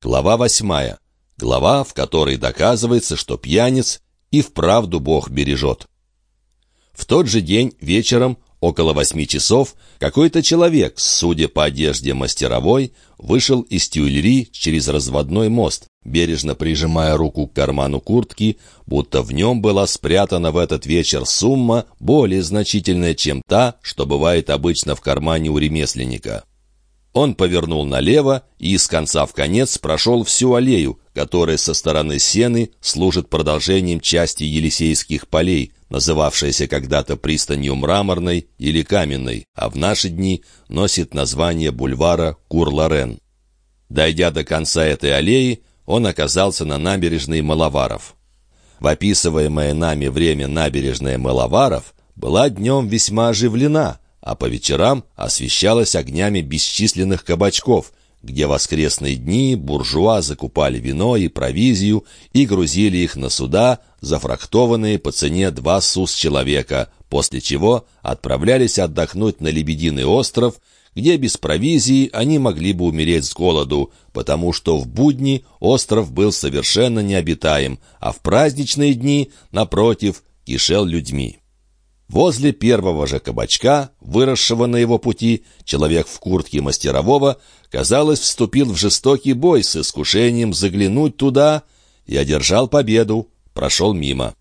Глава восьмая. Глава, в которой доказывается, что пьяниц и вправду Бог бережет. В тот же день вечером, около восьми часов, какой-то человек, судя по одежде мастеровой, вышел из тюльри через разводной мост, бережно прижимая руку к карману куртки, будто в нем была спрятана в этот вечер сумма, более значительная, чем та, что бывает обычно в кармане у ремесленника. Он повернул налево и из конца в конец прошел всю аллею, которая со стороны Сены служит продолжением части Елисейских полей, называвшаяся когда-то пристанью мраморной или каменной, а в наши дни носит название бульвара Кур-Лорен. Дойдя до конца этой аллеи, он оказался на набережной Маловаров. В описываемое нами время набережная Маловаров была днем весьма оживлена – а по вечерам освещалась огнями бесчисленных кабачков, где воскресные дни буржуа закупали вино и провизию и грузили их на суда, зафрахтованные по цене два сус человека, после чего отправлялись отдохнуть на Лебединый остров, где без провизии они могли бы умереть с голоду, потому что в будни остров был совершенно необитаем, а в праздничные дни, напротив, кишел людьми. Возле первого же кабачка, выросшего на его пути, человек в куртке мастерового, казалось, вступил в жестокий бой с искушением заглянуть туда и одержал победу, прошел мимо.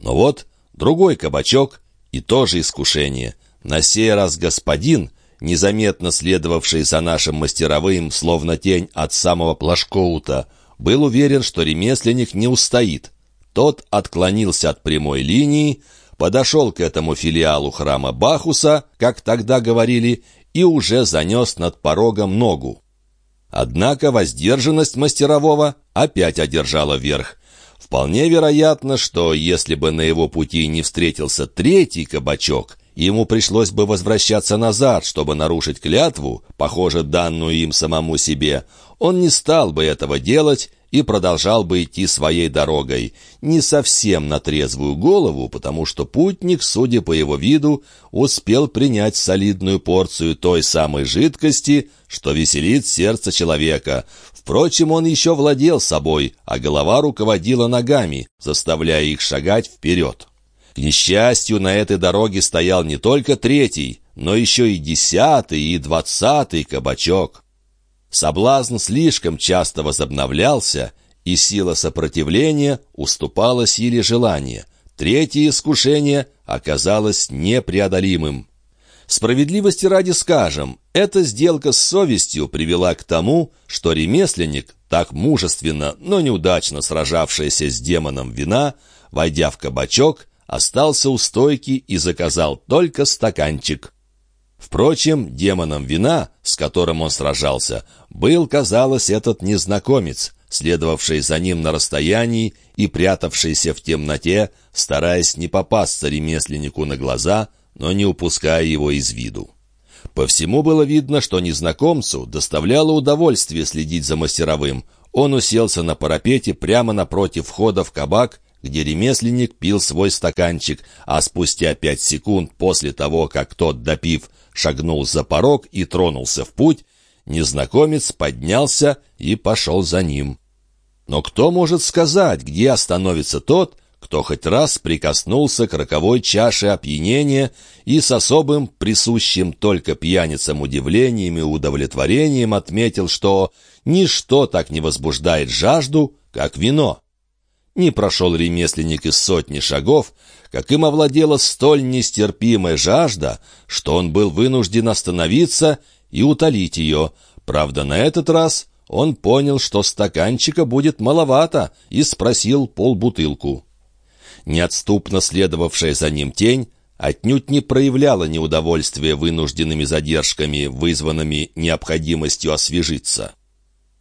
Но вот другой кабачок и тоже искушение. На сей раз господин, незаметно следовавший за нашим мастеровым, словно тень от самого Плашкоута, был уверен, что ремесленник не устоит. Тот отклонился от прямой линии, подошел к этому филиалу храма Бахуса, как тогда говорили, и уже занес над порогом ногу. Однако воздержанность мастерового опять одержала верх. Вполне вероятно, что если бы на его пути не встретился третий кабачок, ему пришлось бы возвращаться назад, чтобы нарушить клятву, похоже, данную им самому себе, он не стал бы этого делать и продолжал бы идти своей дорогой, не совсем на трезвую голову, потому что путник, судя по его виду, успел принять солидную порцию той самой жидкости, что веселит сердце человека. Впрочем, он еще владел собой, а голова руководила ногами, заставляя их шагать вперед. К несчастью, на этой дороге стоял не только третий, но еще и десятый и двадцатый кабачок. Соблазн слишком часто возобновлялся, и сила сопротивления уступала силе желания. Третье искушение оказалось непреодолимым. Справедливости ради скажем, эта сделка с совестью привела к тому, что ремесленник, так мужественно, но неудачно сражавшийся с демоном вина, войдя в кабачок, остался у стойки и заказал только стаканчик. Впрочем, демоном вина, с которым он сражался, был, казалось, этот незнакомец, следовавший за ним на расстоянии и прятавшийся в темноте, стараясь не попасться ремесленнику на глаза, но не упуская его из виду. По всему было видно, что незнакомцу доставляло удовольствие следить за мастеровым. Он уселся на парапете прямо напротив входа в кабак где ремесленник пил свой стаканчик, а спустя пять секунд после того, как тот, допив, шагнул за порог и тронулся в путь, незнакомец поднялся и пошел за ним. Но кто может сказать, где остановится тот, кто хоть раз прикоснулся к роковой чаше опьянения и с особым, присущим только пьяницам удивлением и удовлетворением отметил, что ничто так не возбуждает жажду, как вино. Не прошел ремесленник из сотни шагов, как им овладела столь нестерпимая жажда, что он был вынужден остановиться и утолить ее. Правда, на этот раз он понял, что стаканчика будет маловато, и спросил полбутылку. Неотступно следовавшая за ним тень отнюдь не проявляла неудовольствия вынужденными задержками, вызванными необходимостью освежиться.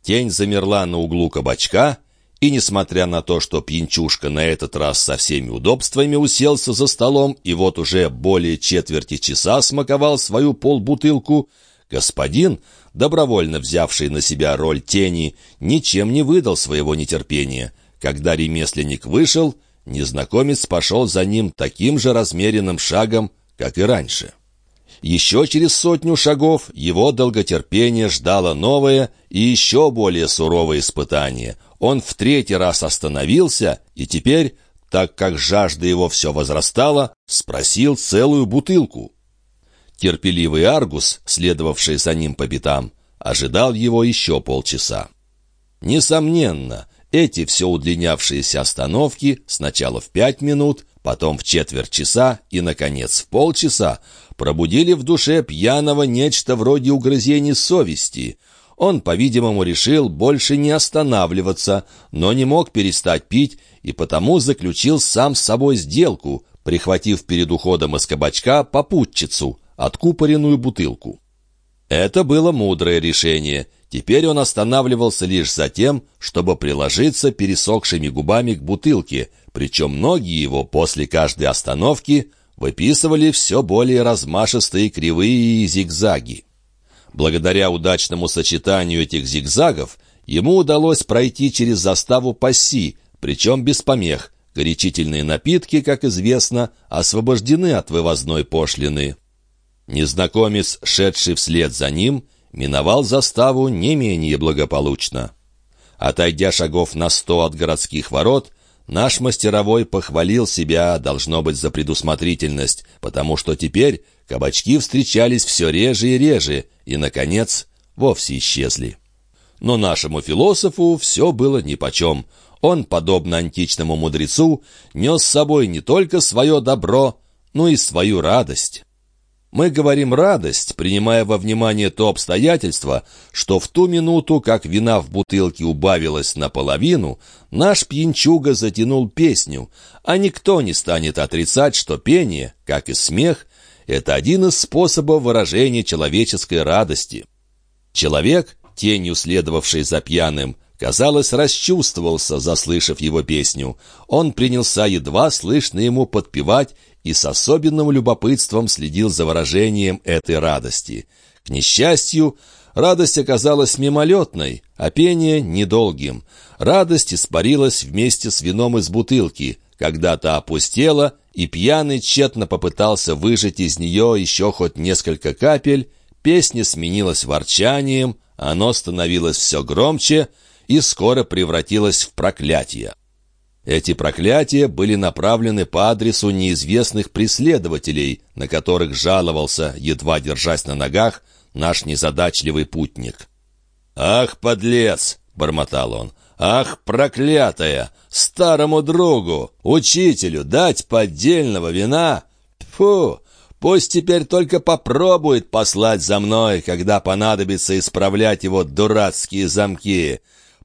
Тень замерла на углу кабачка — и, несмотря на то, что пьянчушка на этот раз со всеми удобствами уселся за столом и вот уже более четверти часа смаковал свою полбутылку, господин, добровольно взявший на себя роль тени, ничем не выдал своего нетерпения. Когда ремесленник вышел, незнакомец пошел за ним таким же размеренным шагом, как и раньше. Еще через сотню шагов его долготерпение ждало новое и еще более суровое испытание. Он в третий раз остановился и теперь, так как жажда его все возрастала, спросил целую бутылку. Терпеливый Аргус, следовавший за ним по пятам, ожидал его еще полчаса. Несомненно, эти все удлинявшиеся остановки сначала в пять минут, потом в четверть часа и, наконец, в полчаса пробудили в душе пьяного нечто вроде угрызений совести. Он, по-видимому, решил больше не останавливаться, но не мог перестать пить и потому заключил сам с собой сделку, прихватив перед уходом из кабачка попутчицу, откупоренную бутылку. Это было мудрое решение. Теперь он останавливался лишь за тем, чтобы приложиться пересохшими губами к бутылке, причем ноги его после каждой остановки выписывали все более размашистые кривые зигзаги. Благодаря удачному сочетанию этих зигзагов ему удалось пройти через заставу Пасси, причем без помех. Горячительные напитки, как известно, освобождены от вывозной пошлины. Незнакомец, шедший вслед за ним, миновал заставу не менее благополучно. Отойдя шагов на сто от городских ворот, наш мастеровой похвалил себя, должно быть, за предусмотрительность, потому что теперь кабачки встречались все реже и реже, и, наконец, вовсе исчезли. Но нашему философу все было нипочем. Он, подобно античному мудрецу, нес с собой не только свое добро, но и свою радость. Мы говорим «радость», принимая во внимание то обстоятельство, что в ту минуту, как вина в бутылке убавилась наполовину, наш пьянчуга затянул песню, а никто не станет отрицать, что пение, как и смех, это один из способов выражения человеческой радости. Человек, тенью следовавший за пьяным, казалось, расчувствовался, заслышав его песню. Он принялся едва слышно ему подпевать и с особенным любопытством следил за выражением этой радости. К несчастью, радость оказалась мимолетной, а пение — недолгим. Радость испарилась вместе с вином из бутылки, когда-то опустела, и пьяный тщетно попытался выжать из нее еще хоть несколько капель, песня сменилась ворчанием, оно становилось все громче и скоро превратилось в проклятие. Эти проклятия были направлены по адресу неизвестных преследователей, на которых жаловался, едва держась на ногах, наш незадачливый путник. «Ах, подлец!» — бормотал он. «Ах, проклятая! Старому другу, учителю, дать поддельного вина? Фу! Пусть теперь только попробует послать за мной, когда понадобится исправлять его дурацкие замки.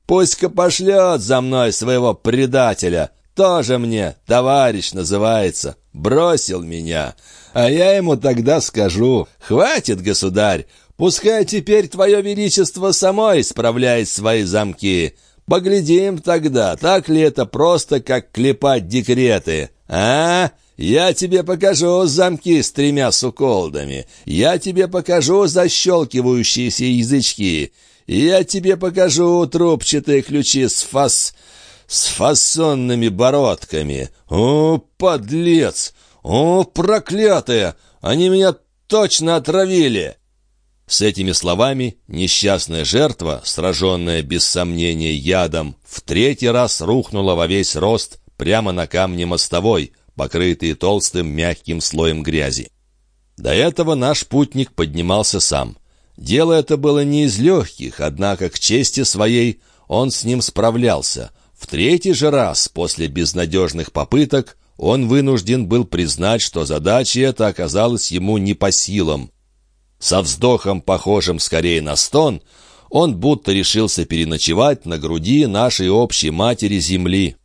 Пусть-ка пошлет за мной своего предателя. Тоже мне товарищ называется. Бросил меня. А я ему тогда скажу, хватит, государь, пускай теперь твое величество само исправляет свои замки. Поглядим тогда, так ли это просто, как клепать декреты. А? Я тебе покажу замки с тремя суколдами. Я тебе покажу защелкивающиеся язычки. Я тебе покажу трубчатые ключи с фас... с фасонными бородками. О, подлец! О, проклятые! Они меня точно отравили!» С этими словами несчастная жертва, сраженная без сомнения ядом, в третий раз рухнула во весь рост прямо на камне мостовой, покрытые толстым мягким слоем грязи. До этого наш путник поднимался сам — Дело это было не из легких, однако к чести своей он с ним справлялся. В третий же раз, после безнадежных попыток, он вынужден был признать, что задача эта оказалась ему не по силам. Со вздохом, похожим скорее на стон, он будто решился переночевать на груди нашей общей матери земли.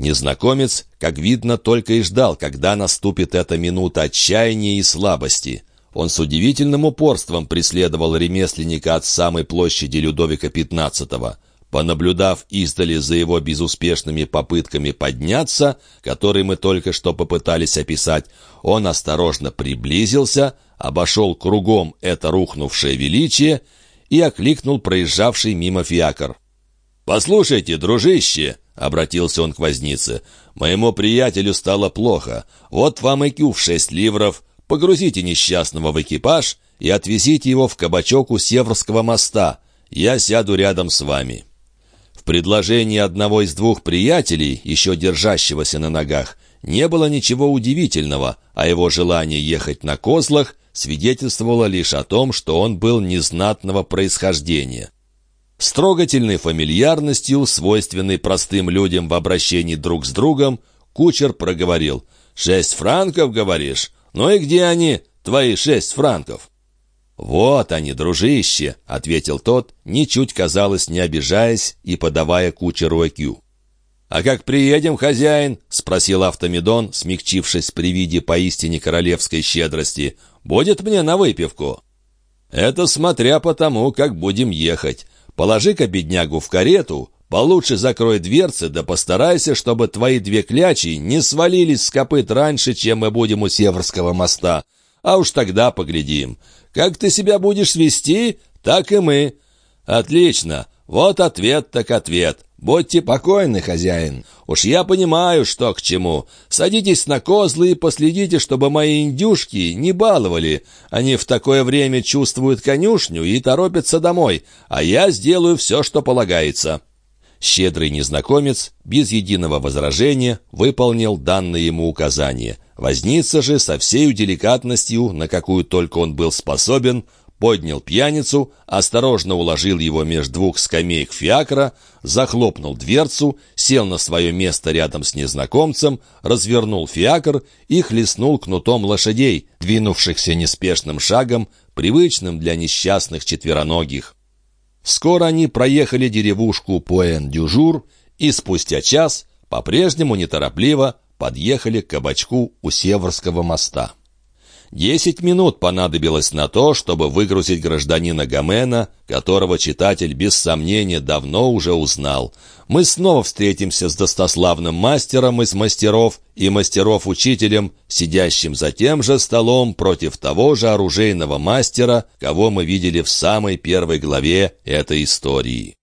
Незнакомец, как видно, только и ждал, когда наступит эта минута отчаяния и слабости. Он с удивительным упорством преследовал ремесленника от самой площади Людовика XV. Понаблюдав издали за его безуспешными попытками подняться, которые мы только что попытались описать, он осторожно приблизился, обошел кругом это рухнувшее величие и окликнул проезжавший мимо фиакр. «Послушайте, дружище!» — обратился он к вознице. «Моему приятелю стало плохо. Вот вам и кюв шесть ливров. Погрузите несчастного в экипаж и отвезите его в кабачок у Северского моста. Я сяду рядом с вами». В предложении одного из двух приятелей, еще держащегося на ногах, не было ничего удивительного, а его желание ехать на козлах свидетельствовало лишь о том, что он был незнатного происхождения. С трогательной фамильярностью, свойственной простым людям в обращении друг с другом, кучер проговорил «Шесть франков, говоришь? Ну и где они, твои шесть франков?» «Вот они, дружище», — ответил тот, ничуть, казалось, не обижаясь и подавая кучеру ЭКЮ. «А как приедем, хозяин?» — спросил Автомедон, смягчившись при виде поистине королевской щедрости. «Будет мне на выпивку?» «Это смотря по тому, как будем ехать. Положи-ка беднягу в карету, получше закрой дверцы, да постарайся, чтобы твои две клячи не свалились с копыт раньше, чем мы будем у Северского моста. А уж тогда поглядим. Как ты себя будешь вести, так и мы». «Отлично. Вот ответ так ответ. Будьте покойны, хозяин. Уж я понимаю, что к чему. Садитесь на козлы и последите, чтобы мои индюшки не баловали. Они в такое время чувствуют конюшню и торопятся домой, а я сделаю все, что полагается». Щедрый незнакомец, без единого возражения, выполнил данное ему указание. Возница же со всей деликатностью, на какую только он был способен, поднял пьяницу, осторожно уложил его между двух скамеек фиакра, захлопнул дверцу, сел на свое место рядом с незнакомцем, развернул фиакр и хлестнул кнутом лошадей, двинувшихся неспешным шагом, привычным для несчастных четвероногих. Скоро они проехали деревушку Пуэн-Дюжур и спустя час, по-прежнему неторопливо, подъехали к кабачку у Северского моста. Десять минут понадобилось на то, чтобы выгрузить гражданина Гомена, которого читатель без сомнения давно уже узнал. Мы снова встретимся с достославным мастером из мастеров и мастеров-учителем, сидящим за тем же столом против того же оружейного мастера, кого мы видели в самой первой главе этой истории.